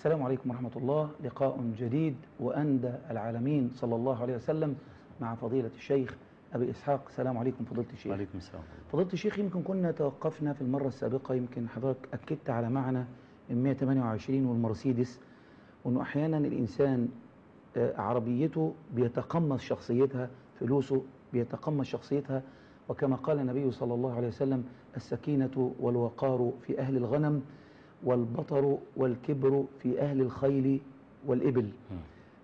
السلام عليكم ورحمة الله. لقاء جديد وأندى العالمين صلى الله عليه وسلم مع فضيلة الشيخ أبي إسحاق. السلام عليكم فضيلة الشيخ. وعليكم السلام. فضيلة الشيخ يمكن كنا توقفنا في المرة السابقة يمكن حضرتك أكدت على معنى ال 128 والمرسيدس وأنه أحيانا الإنسان آه، عربيته بيتقمص شخصيتها فلوسه بيتقمص شخصيتها وكما قال النبي صلى الله عليه وسلم السكينة والوقار في أهل الغنم. والبطر والكبر في أهل الخيل والإبل.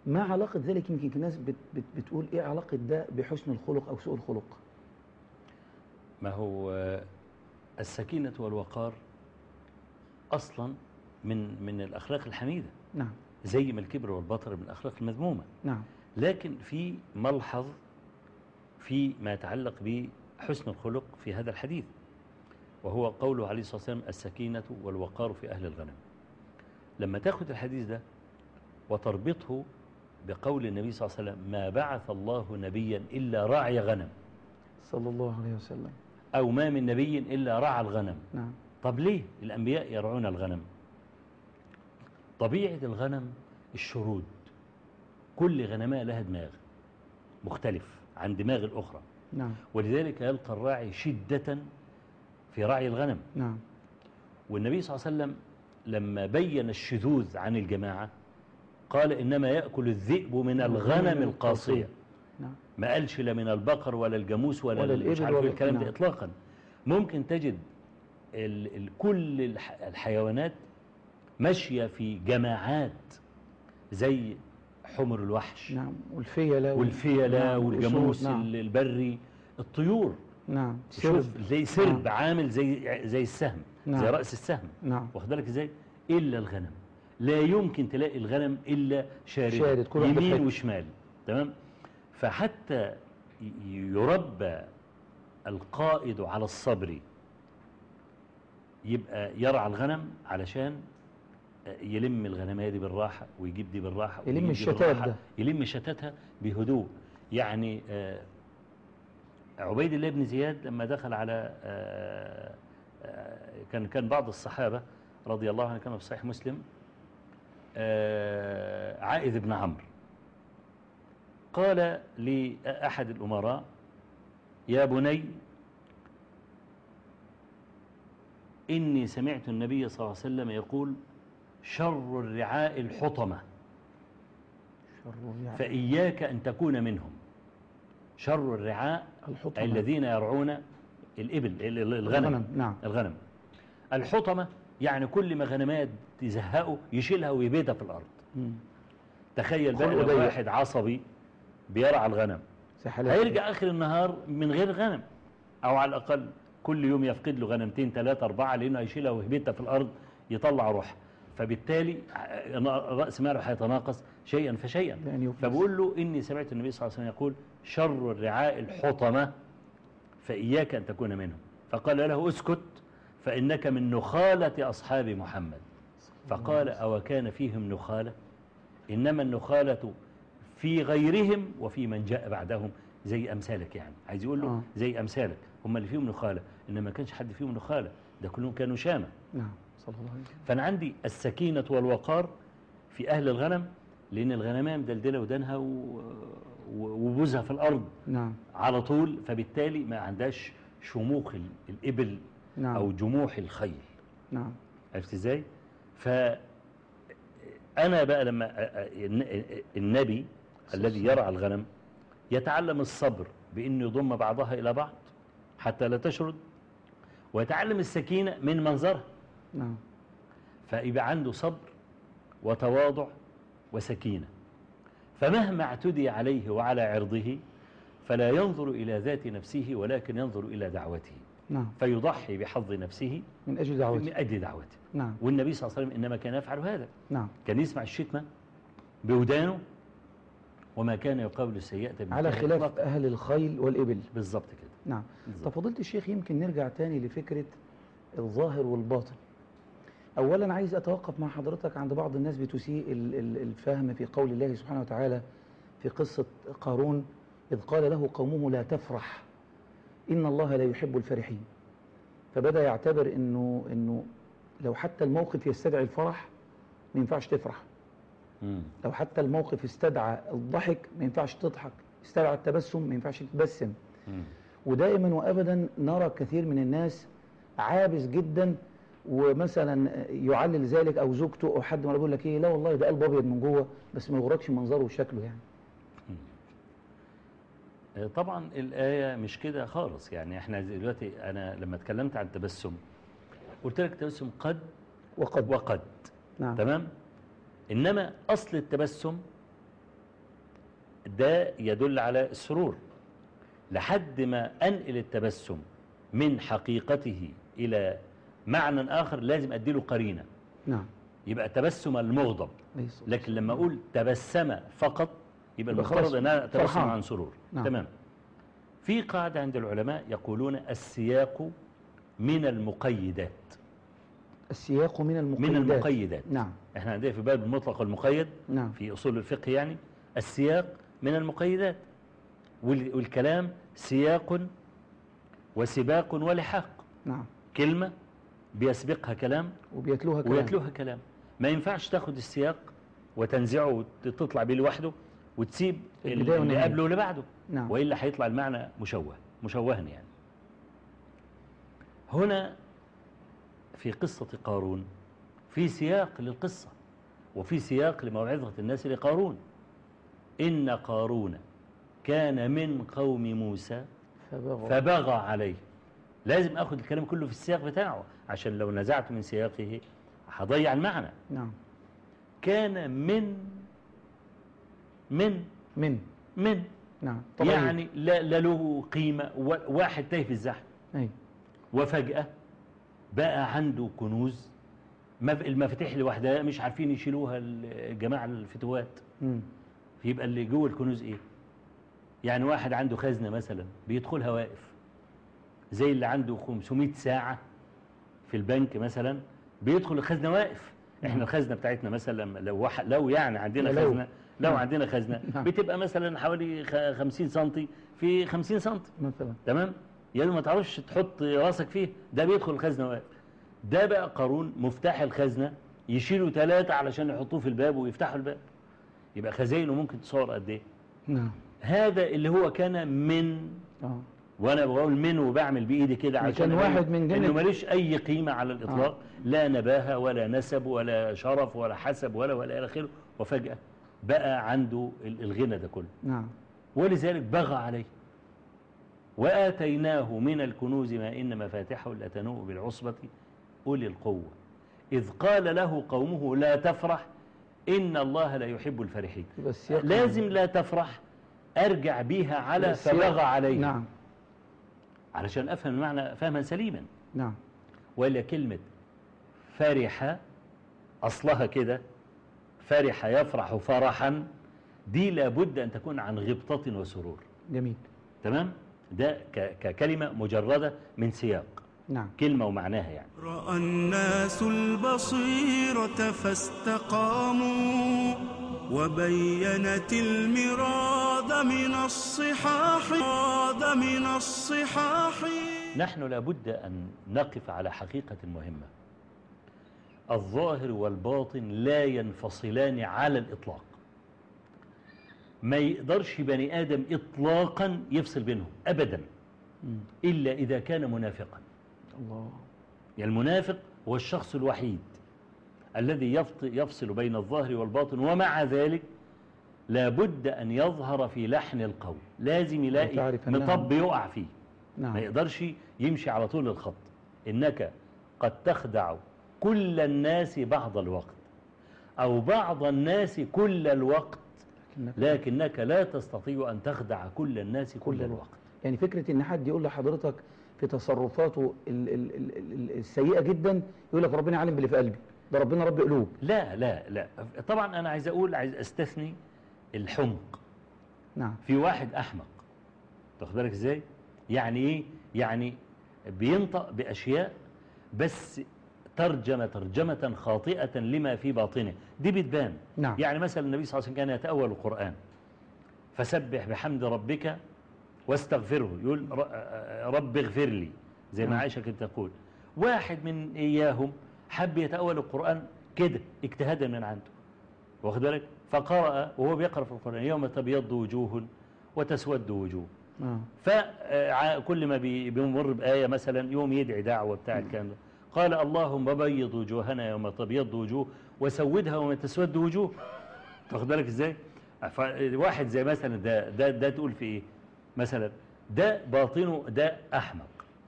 ما علاقة ذلك يمكن الناس بت بت بتقول إيه علاقة ده بحسن الخلق أو سوء الخلق؟ ما هو السكينة والوقار أصلا من من الأخلاق الحميدة. نعم. زي ما الكبر والبطر من الأخلاق المذمومة. نعم. لكن في ملحظ في ما يتعلق بحسن الخلق في هذا الحديث. وهو قوله عليه الصلاة والسلام السكينة والوقار في أهل الغنم. لما تاخد الحديث ده وتربطه بقول النبي صلى الله عليه وسلم ما بعث الله نبيا إلا راعي غنم. صلى الله عليه وسلم. أو ما من نبي إلا رعى الغنم. نعم. طب ليه الأنبياء يرعون الغنم؟ طبيعة الغنم الشرود. كل غنماء لها دماغ مختلف عن دماغ الأخرى. نعم. ولذلك يلقى الراعي شدة في رعي الغنم. نعم. والنبي صلى الله عليه وسلم لما بين الشذوذ عن الجماعة قال إنما يأكل الذئب من الغنم القاصية. نعم. ما قالش لا من البقر ولا الجاموس ولا, ولا مش عارف إيه الكلام ده نعم. إطلاقا. ممكن تجد ال ال كل الح الحيوانات ماشية في جماعات زي حمر الوحش. نعم. والفيلة وال- والفيلة نعم، والجاموس نعم. البري. الطيور نعم شوف. زي سرب نعم. عامل زي زي السهم نعم. زي رأس السهم نعم واخد بالك إزاي إلا الغنم لا يمكن تلاقي الغنم إلا شارد, شارد، كل يمين. وشمال تمام فحتى يربى القائد على الصبر يبقى يرعى الغنم علشان يلم الغنمية دي بالراحة ويجيب دي بالراحة يلم الشتات. ده. يلم شتاتها بهدوء يعني آه، عبيد الله بن زياد لما دخل على آه، آه، كان كان بعض الصحابة رضي الله عنهم كما في صحيح مسلم آه، عائذ بن عمرو. قال لأحد الأمراء يا بني إني سمعت النبي صلى الله عليه وسلم يقول شر الرعاء الحطمة شر يعني فإياك أن تكون منهم. شر الرعاء الحطمة. الذين يرعون الإبل ال- ال- الغنم الغنم، نعم. الغنم الحطمة يعني كل ما غنمات تزهقه يشيلها ويبيدها في الأرض مم. تخيل بقى لو. واحد عصبي بيرعى الغنم هيرجع آخر النهار من غير غنم أو على الأقل كل يوم يفقد له غنمتين ثلاثة أربعة لأنه هيشيلها ويهبطها في الأرض يطلع روحها فبالتالي رأس ماله هيتناقص شيئا فشيئا. فبقول له إني سمعت النبي صلى الله عليه وسلم يقول شر الرعاء الحطمة فإياك أن تكون منهم. فقال له اسكت فإنك من نخالة أصحاب محمد. فقال أو كان فيهم نخالة؟ إنما النخالة في غيرهم وفي من جاء بعدهم زي أمثالك يعني. عايز يقول له آه. زي أمثالك. هم اللي فيهم نخالة إنما ما كانش حد فيهم نخالة. ده كلهم كانوا شامة. نعم صلى الله عليه وسلم. فأنا عندي السكينة والوقار في أهل الغنم لأن الغنمية مدلدلة ودانها و- وبوزها في الأرض نعم. على طول فبالتالي ما عندهاش شموخ ال- الإبل نعم. أو جموح الخيل. نعم. عرفت إزاي؟ فأنا بقى لما النبي الذي يرعى الغنم يتعلم الصبر بأنه يضم بعضها إلى بعض حتى لا تشرد ويتعلم السكينة من منظرها. نعم. فيبقى عنده صبر وتواضع وسكينة. فمهما اعتدي عليه وعلى عرضه فلا ينظر إلى ذات نفسه ولكن ينظر إلى دعوته. نعم. فيضحي بحظ نفسه من أجل من دعوته أجل دعوته. نعم. والنبي صلى الله عليه وسلم إنما كان يفعل هذا. نعم. كان يسمع الشتمة بودانه وما كان يقابل السيئة على خلاف إطلاقاً. أهل الخيل والإبل. بالظبط كده. نعم. بالظبط. طب فضيلة الشيخ يمكن نرجع تاني لفكرة الظاهر والباطن. أولا عايز أتوقف مع حضرتك عند بعض الناس بتسيء ال- ال- الفهم في قول الله سبحانه وتعالى في قصة قارون إذ قال له قومه لا تفرح إن الله لا يحب الفرحين فبدأ يعتبر إنه إنه لو حتى الموقف يستدعي الفرح ما ينفعش تفرح مم. لو حتى الموقف استدعى الضحك ما ينفعش تضحك استدعى التبسم ما ينفعش تتبسم مم. ودائما وابدا نرى كثير من الناس عابس جدا ومثلا يعلل ذلك أو زوجته أو حد ما بيقول لك إيه لا والله ده قلب أبيض من جوه بس ما يغركش منظره وشكله يعني. آه، طبعا الآية مش كده خالص. يعني إحنا دلوقتي أنا لما اتكلمت عن التبسم قلت لك التبسم قد وقد. وقد. نعم. تمام؟ إنما أصل التبسم ده يدل على السرور. لحد ما أنقل التبسم من حقيقته إلى معنى آخر لازم أديله قرينة. نعم. يبقى تبسم المغضب. الصلاة لكن لما أقول تبسم فقط يبقى المفترض أن أنا تبسم. عن سرور. نعم. تمام. في قاعدة عند العلماء يقولون السياق من المقيدات. السياق من المقيدات من المقيدات. نعم. إحنا عندنا في باب المطلق والمقيد نعم. في أصول الفقه يعني السياق من المقيدات. وال- والكلام سياق وسباق ولحاق. نعم. كلمة بيسبقها كلام وبيتلوها كلام. ويتلوها كلام. ما ينفعش تاخد السياق وتنزعه وتطلع بيه لوحده وتسيب اللي. قبله واللي بعده. نعم. وإلا هيطلع المعنى مشوه مشوها يعني. هنا في قصة قارون في سياق للقصة وفي سياق لموعظة الناس لقارون. إن قارون كان من قوم موسى فبغى. فبغى عليه. لازم أخذ الكلام كله في السياق بتاعه عشان لو نزعت من سياقه هضيع المعنى. نعم. كان من من من. من. نعم طبعا يعني لا, لا له قيمة. واحد تايه في الزحف. أي. وفجأة بقى عنده كنوز. مف- المفاتيح لوحدها مش عارفين يشيلوها الجماعة الفتوات. مم. يبقى اللي جوه الكنوز إيه؟ يعني واحد عنده خزنة مثلا بيدخلها واقف. زي اللي عنده 500 ساعة في البنك مثلا بيدخل الخزنة واقف. إحنا الخزنة بتاعتنا مثلا لو. لو يعني عندنا. خزنة لو. عندنا خزنة نعم. بتبقى مثلا حوالي خ- 50 سنتي في 50 سنتي. مثلا. تمام؟ يعني ما تعرفش تحط راسك فيه ده بيدخل الخزنة واقف. ده بقى قارون مفتاح الخزنة يشيلوا ثلاثة علشان يحطوه في الباب ويفتحوا الباب. يبقى خزاينه ممكن تصور قد إيه؟ نعم. هذا اللي هو كان من آه. وأنا بقول من وبعمل بإيدي كده عشان واحد من جنة- إنه ماليش أي قيمة على الإطلاق. آه. لا نباهة ولا نسب ولا شرف ولا حسب ولا ولا إلى آخره. وفجأة بقى عنده ال- الغنى ده كله. نعم. ولذلك بغى عليه. وآتيناه من الكنوز ما إن مفاتحه لتنوء بالعصبة أولي القوة. إذ قال له قومه لا تفرح إن الله لا يحب الفرحين. السياق لازم لا تفرح أرجع بيها على فبغى عليه. نعم. علشان أفهم المعنى فهما سليما. نعم. ولا كلمة فرح أصلها كده فرح يفرح فرحا دي لابد أن تكون عن غبطة وسرور. جميل. تمام؟ ده ك- ككلمة مجردة من سياق. نعم. كلمة ومعناها يعني. رأى الناس البصيرة فاستقاموا وبينت المراد من الصحاح مراد من الصحاح. نحن لابد أن نقف على حقيقة مهمة. الظاهر والباطن لا ينفصلان على الإطلاق. ما يقدرش بني آدم إطلاقا يفصل بينهم أبدا. إلا إذا كان منافقا. الله. يعني المنافق هو الشخص الوحيد الذي يفط- يفصل بين الظاهر والباطن ومع ذلك لابد أن يظهر في لحن القول. لازم يلاقي مطب يقع فيه. ما نعم يقدرش يمشي على طول الخط. إنك قد تخدع كل الناس بعض الوقت أو بعض الناس كل الوقت لكنك لا تستطيع أن تخدع كل الناس كل, الوقت. يعني فكرة إن حد يقول لحضرتك في تصرفاته ال ال ال ال السيئة جدا يقول لك ربنا عالم باللي في قلبي. ده ربنا رب قلوب. لا لا لا. طبعا أنا عايز أقول عايز أستثني الحمق. نعم. في واحد أحمق. تاخد بالك إزاي؟ يعني إيه؟ يعني بينطق بأشياء بس ترجمة ترجمة خاطئة لما في باطنه. دي بتبان. نعم. يعني مثلا النبي صلى الله عليه وسلم كان يتأول القرآن. فسبح بحمد ربك واستغفره. يقول رب اغفر لي. زي ما نعم. عائشة كانت تقول. واحد من إياهم حب يتأول القرآن كده اجتهادا من عنده. واخد بالك؟ فقرأ وهو بيقرأ في القرآن يوم تبيض وجوه وتسود وجوه. آه. فكل ما بي- بيمر بآية مثلا يوم يدعي دعوة بتاع الكلام ده. قال اللهم بيض وجوهنا يوم تبيض وجوه وسودها يوم تسود وجوه. تاخد بالك إزاي؟ واحد زي مثلا ده ده ده تقول في إيه؟ مثلا ده باطنه ده أحمق.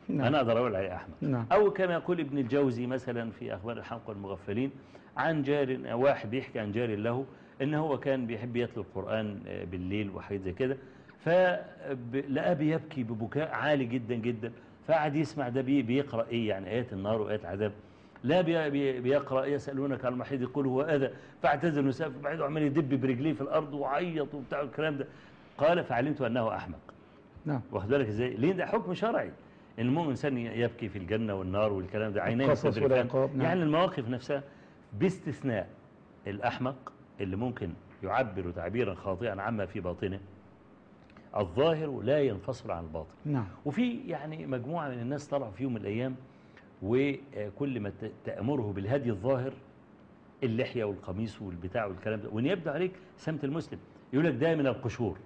نعم. أنا أقدر أقول عليه أحمق. نعم. أو كما يقول ابن الجوزي مثلا في أخبار الحمقى المغفلين عن جار واحد بيحكي عن جار له إن هو كان بيحب يتلو القرآن آه، بالليل وحاجات زي كده. فلقاه بيبكي ببكاء عالي جدا جدا. فقعد يسمع ده بي- بيقرأ إيه يعني آيات النار وآيات العذاب. لا بي بي بيقرأ يسألونك عن المحيط يقول هو أذى. فاعتزل النساء فبعده عمال يدب برجليه في الأرض وعيط وبتاع الكلام ده. قال فعلمت أنه أحمق. نعم. واخد بالك إزاي؟ ليه؟ ده حكم شرعي. إن المؤمن إنسان يبكي في الجنة والنار والكلام ده عينيه نعم. يعني المواقف نفسها باستثناء الأحمق اللي ممكن يعبر تعبيرا خاطئا عما في باطنه الظاهر لا ينفصل عن الباطن. نعم. وفي يعني مجموعة من الناس طلعوا في يوم من الأيام وكل ما تأمره بالهدي الظاهر اللحية والقميص والبتاع والكلام ده وإن يبدو عليك سمت المسلم يقول لك ده من القشور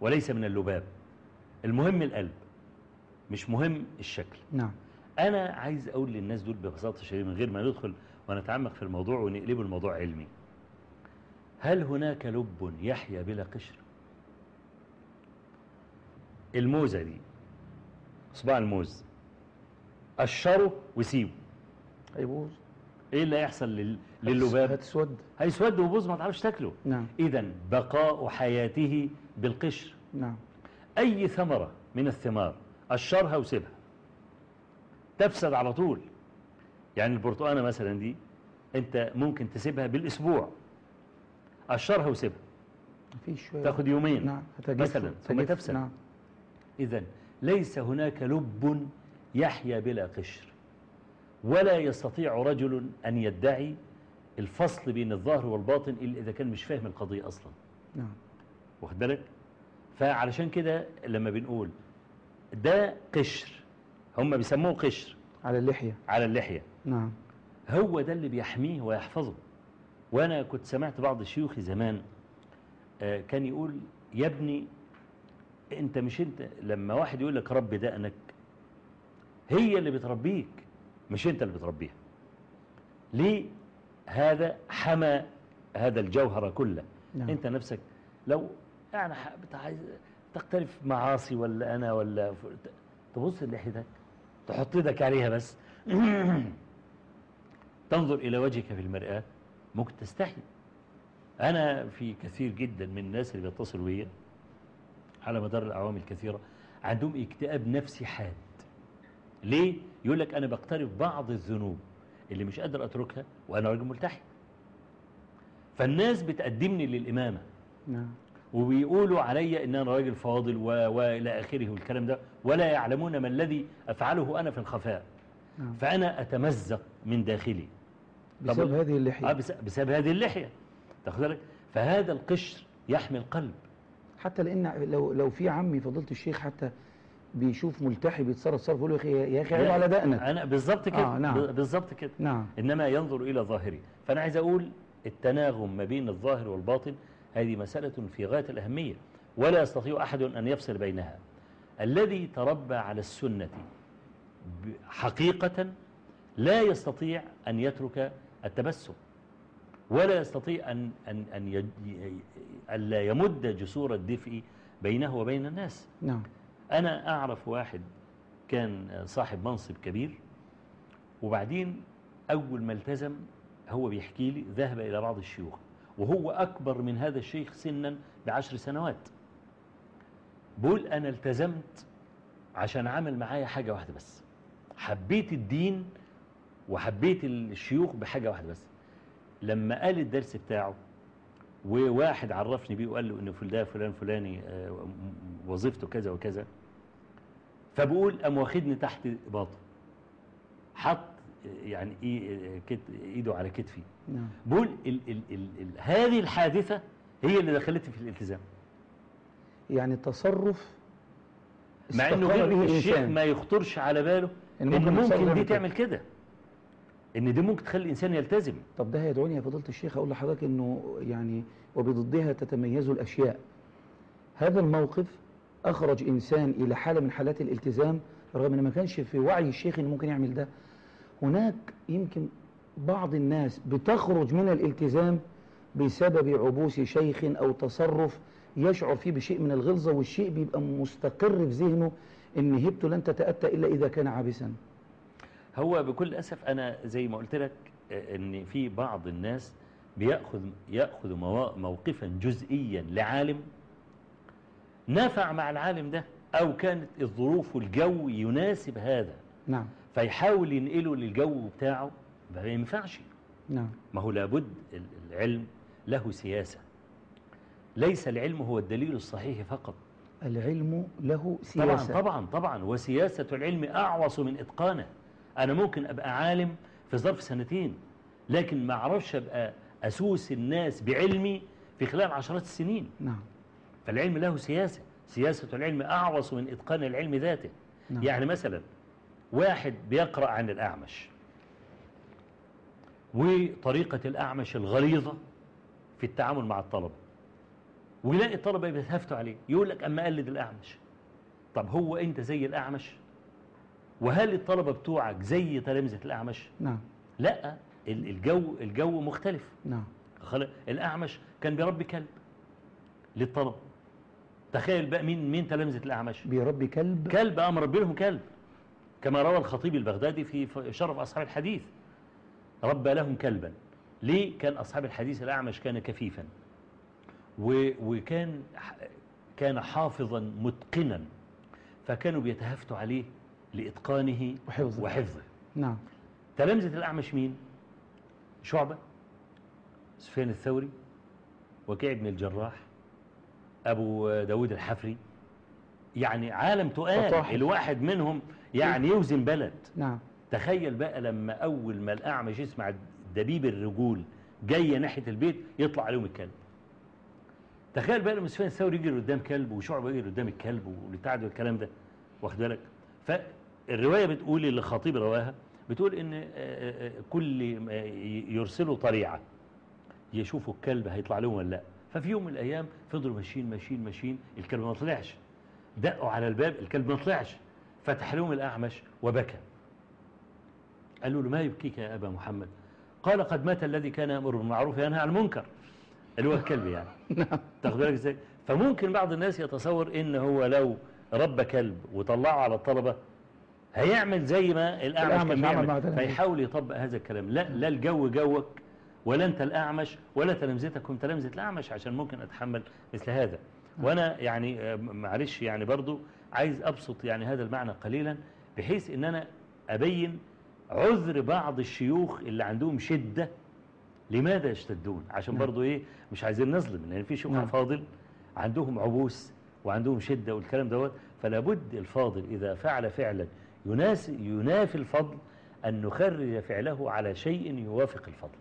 وليس من اللباب. المهم القلب مش مهم الشكل. نعم. أنا عايز أقول للناس دول ببساطة شديدة من غير ما ندخل ونتعمق في الموضوع ونقلبه الموضوع علمي. هل هناك لب يحيا بلا قشر؟ الموزة دي صباع الموز. قشره وسيبه هيبوظ. إيه اللي هيحصل لل- لللباب؟ هتسود هيسود وبوظ ما تعرفش تاكله. نعم. اذا بقاء حياته بالقشر. نعم. أي ثمرة من الثمار قشرها وسيبها؟ تفسد على طول. يعني البرتقانة مثلا دي أنت ممكن تسيبها بالأسبوع. قشرها وسيبها. مفيش شوية. تاخد يومين. نعم مثلا ثم. تفسد. نعم. إذا ليس هناك لب يحيا بلا قشر ولا يستطيع رجل أن يدعي الفصل بين الظاهر والباطن إلا إذا كان مش فاهم القضية أصلا. نعم. واخد بالك؟ فعلشان كده لما بنقول ده قشر هم بيسموه قشر. على اللحية. على اللحية. نعم. هو ده اللي بيحميه ويحفظه. وأنا كنت سمعت بعض شيوخي زمان آه، كان يقول يا ابني أنت مش أنت؟ لما واحد يقول لك رب دقنك هي اللي بتربيك مش أنت اللي بتربيها. ليه هذا حمى هذا الجوهر كله؟ نعم. أنت نفسك لو يعني تختلف معاصي ولا أنا ولا تبص لحيتك تحط إيدك عليها بس. تنظر إلى وجهك في المرآة ممكن تستحي. أنا في كثير جدا من الناس اللي بيتصلوا بيا على مدار الاعوام الكثيرة عندهم اكتئاب نفسي حاد. ليه؟ يقول لك أنا بقترف بعض الذنوب اللي مش قادر أتركها وأنا راجل ملتحي. فالناس بتقدمني للإمامة. نعم. وبيقولوا علي إن أنا راجل فاضل و... وإلى آخره والكلام ده ولا يعلمون ما الذي أفعله أنا في الخفاء. نعم. فأنا أتمزق من داخلي. بسبب هذه آه اللحية بس- بسبب هذه اللحية. تاخد بالك؟ فهذا القشر يحمي القلب. حتى لأن لو لو في عمي فضيله الشيخ حتى بيشوف ملتحي بيتصرف تصرف يقول له يا أخي عيب على دقنك. أنا بالظبط كده. آه، نعم. بالظبط كده. نعم. إنما ينظر إلى ظاهره فأنا عايز أقول التناغم ما بين الظاهر والباطن هذه مسألة في غاية الأهمية. ولا يستطيع أحد أن يفصل بينها. الذي تربى على السنة حقيقة لا يستطيع أن يترك التبسم ولا يستطيع أن أن أن يج- ي- الا يمد جسور الدفء بينه وبين الناس. نعم. أنا أعرف واحد كان صاحب منصب كبير وبعدين أول ما التزم هو بيحكي لي ذهب إلى بعض الشيوخ وهو أكبر من هذا الشيخ سنا بعشر سنوات. بقول أنا التزمت عشان عمل معايا حاجة واحدة بس. حبيت الدين وحبيت الشيوخ بحاجة واحدة بس. لما قال الدرس بتاعه وواحد عرفني بيه وقال له إن فلان فلان فلاني آه، وظيفته كذا وكذا فبقول قام واخدني تحت باطه حط يعني كت- إيده على كتفي. نعم. بقول ال ال ال ال هذه الحادثة هي اللي دخلتني في الالتزام. يعني تصرف مع إنه غير الشيخ. ما يخطرش على باله إن إن ممكن يحصل ممكن دي. تعمل كده. إن دي ممكن تخلي الإنسان يلتزم. طب ده هيدعوني يا فضيلة الشيخ. أقول لحضرتك إنه يعني وبضدها تتميز الأشياء. هذا الموقف أخرج إنسان إلى حالة من حالات الالتزام رغم إن ما كانش في وعي الشيخ إنه ممكن يعمل ده. هناك يمكن بعض الناس بتخرج من الالتزام بسبب عبوس شيخ أو تصرف يشعر فيه بشيء من الغلظة والشيء بيبقى مستقر في ذهنه إن هبته لن تتأتى إلا إذا كان عابسا. هو بكل أسف أنا زي ما قلت لك إن في بعض الناس بيأخذ يأخذ موا- موقفا جزئيا لعالم نفع مع العالم ده أو كانت الظروف والجو يناسب هذا. نعم. فيحاول ينقله للجو بتاعه ما ينفعش. نعم. ما هو لابد ال- العلم له سياسة. ليس العلم هو الدليل الصحيح فقط. العلم له طبعا سياسة. طبعا طبعا. وسياسة العلم أعوص من إتقانه. أنا ممكن أبقى عالم في ظرف سنتين لكن ما أعرفش أبقى أسوس الناس بعلمي في خلال عشرات السنين. نعم. فالعلم له سياسة. سياسة العلم أعوص من إتقان العلم ذاته. نعم. يعني مثلا واحد بيقرأ عن الأعمش. وطريقة الأعمش الغليظة في التعامل مع الطلبة. ويلاقي الطلبة بيتهفتوا عليه. يقول لك أما قلد الأعمش. طب هو أنت زي الأعمش؟ وهل الطلبة بتوعك زي تلامذة الأعمش؟ نعم. لا ال- الجو الجو مختلف. نعم. الأعمش كان بيربي كلب للطلبة. تخيل بقى مين مين تلامذة الأعمش؟ بيربي كلب. كلب أمر ربي لهم كلب. كما روى الخطيب البغدادي في شرف أصحاب الحديث. ربى لهم كلبا. ليه كان أصحاب الحديث الأعمش كان كفيفا؟ وكان كان حافظا متقنا فكانوا بيتهافتوا عليه لإتقانه وحفظه. وحفظه. نعم. تلامذة الأعمش مين؟ شعبة سفيان الثوري وكيع بن الجراح أبو داود الحفري. يعني عالم تقال. الواحد منهم يعني يوزن بلد. نعم. تخيل بقى لما أول ما الأعمش يسمع دبيب الرجول جاية ناحية البيت يطلع عليهم الكلب. تخيل بقى لما سفيان الثوري يجري قدام كلب وشعبة يجري قدام الكلب والبتاع ده والكلام ده واخد بالك؟ فالرواية بتقول اللي الخطيب رواها بتقول إن آه، آه، آه، كل يرسلوا طريعة يشوفوا الكلب هيطلع لهم ولا لأ. ففي يوم من الأيام فضلوا ماشيين ماشيين ماشيين الكلب ما طلعش. دقوا على الباب الكلب ما طلعش. فتح لهم الأعمش وبكى. قالوا له ما يبكيك يا أبا محمد؟ قال قد مات الذي كان يامر بالمعروف وينهى عن المنكر. اللي هو الكلب يعني. تاخد بالك إزاي؟ فممكن بعض الناس يتصور إن هو لو ربى كلب وطلعه على الطلبة هيعمل زي ما الأعمش الأعمش كان عمل بيعمل. فيحاول يطبق هذا الكلام. لا لا الجو جوك ولا أنت الأعمش ولا تلامذتك هم تلامذه الأعمش عشان ممكن أتحمل مثل هذا. وأنا يعني آه، معلش يعني برضو عايز أبسط يعني هذا المعنى قليلا بحيث إن أنا أبين عذر بعض الشيوخ اللي عندهم شدة لماذا يشتدون عشان نعم. برضو إيه مش عايزين نظلم لأن في شيوخ نعم. فاضل عندهم عبوس وعندهم شدة والكلام دوت فلا بد الفاضل إذا فعل فعلا يناس ينافي الفضل أن نخرج فعله على شيء يوافق الفضل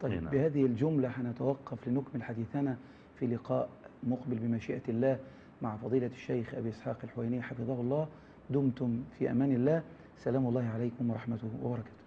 طيب نعم. بهذه الجملة هنتوقف لنكمل حديثنا في لقاء مقبل بمشيئة الله مع فضيلة الشيخ أبي إسحاق الحويني حفظه الله دمتم في أمان الله سلام الله عليكم ورحمته وبركاته